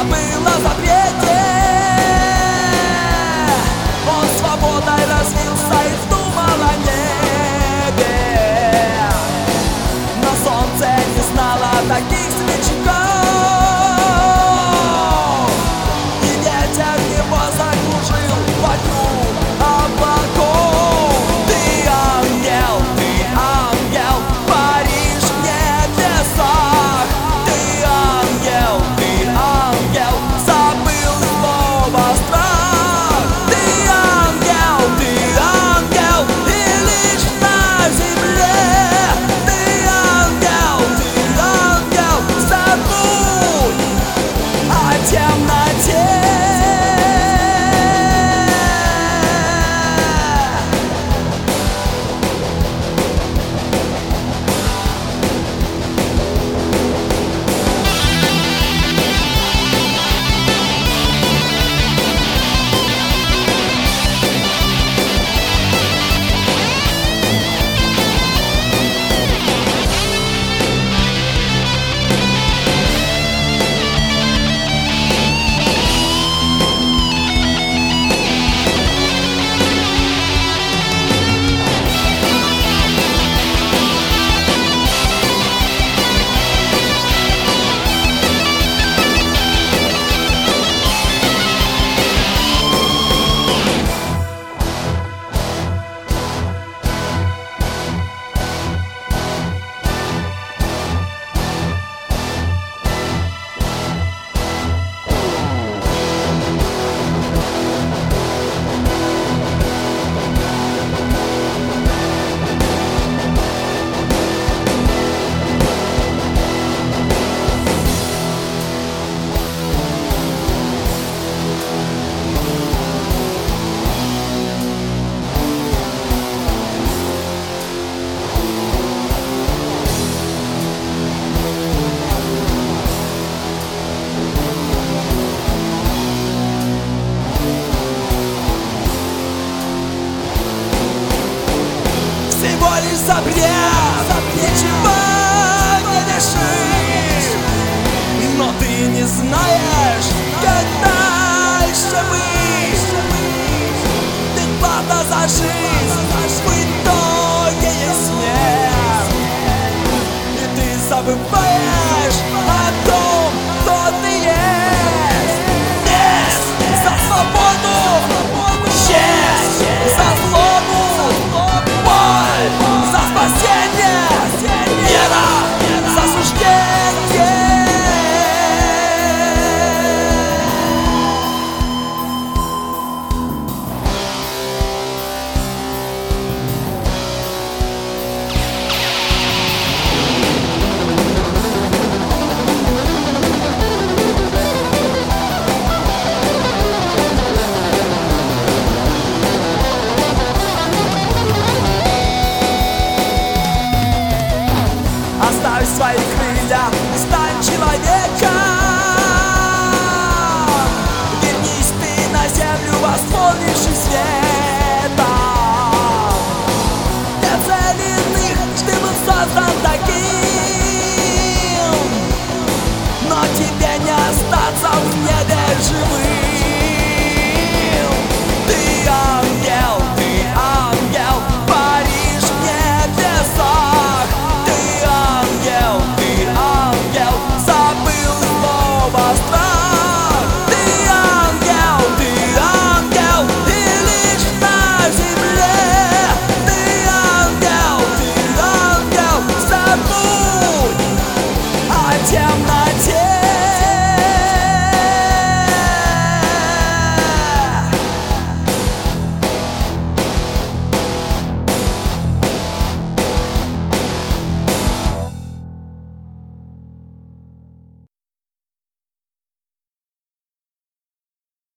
I believe. темноте. лишь запрет, ничего не решишь, Но ты не знаешь, как дальше быть.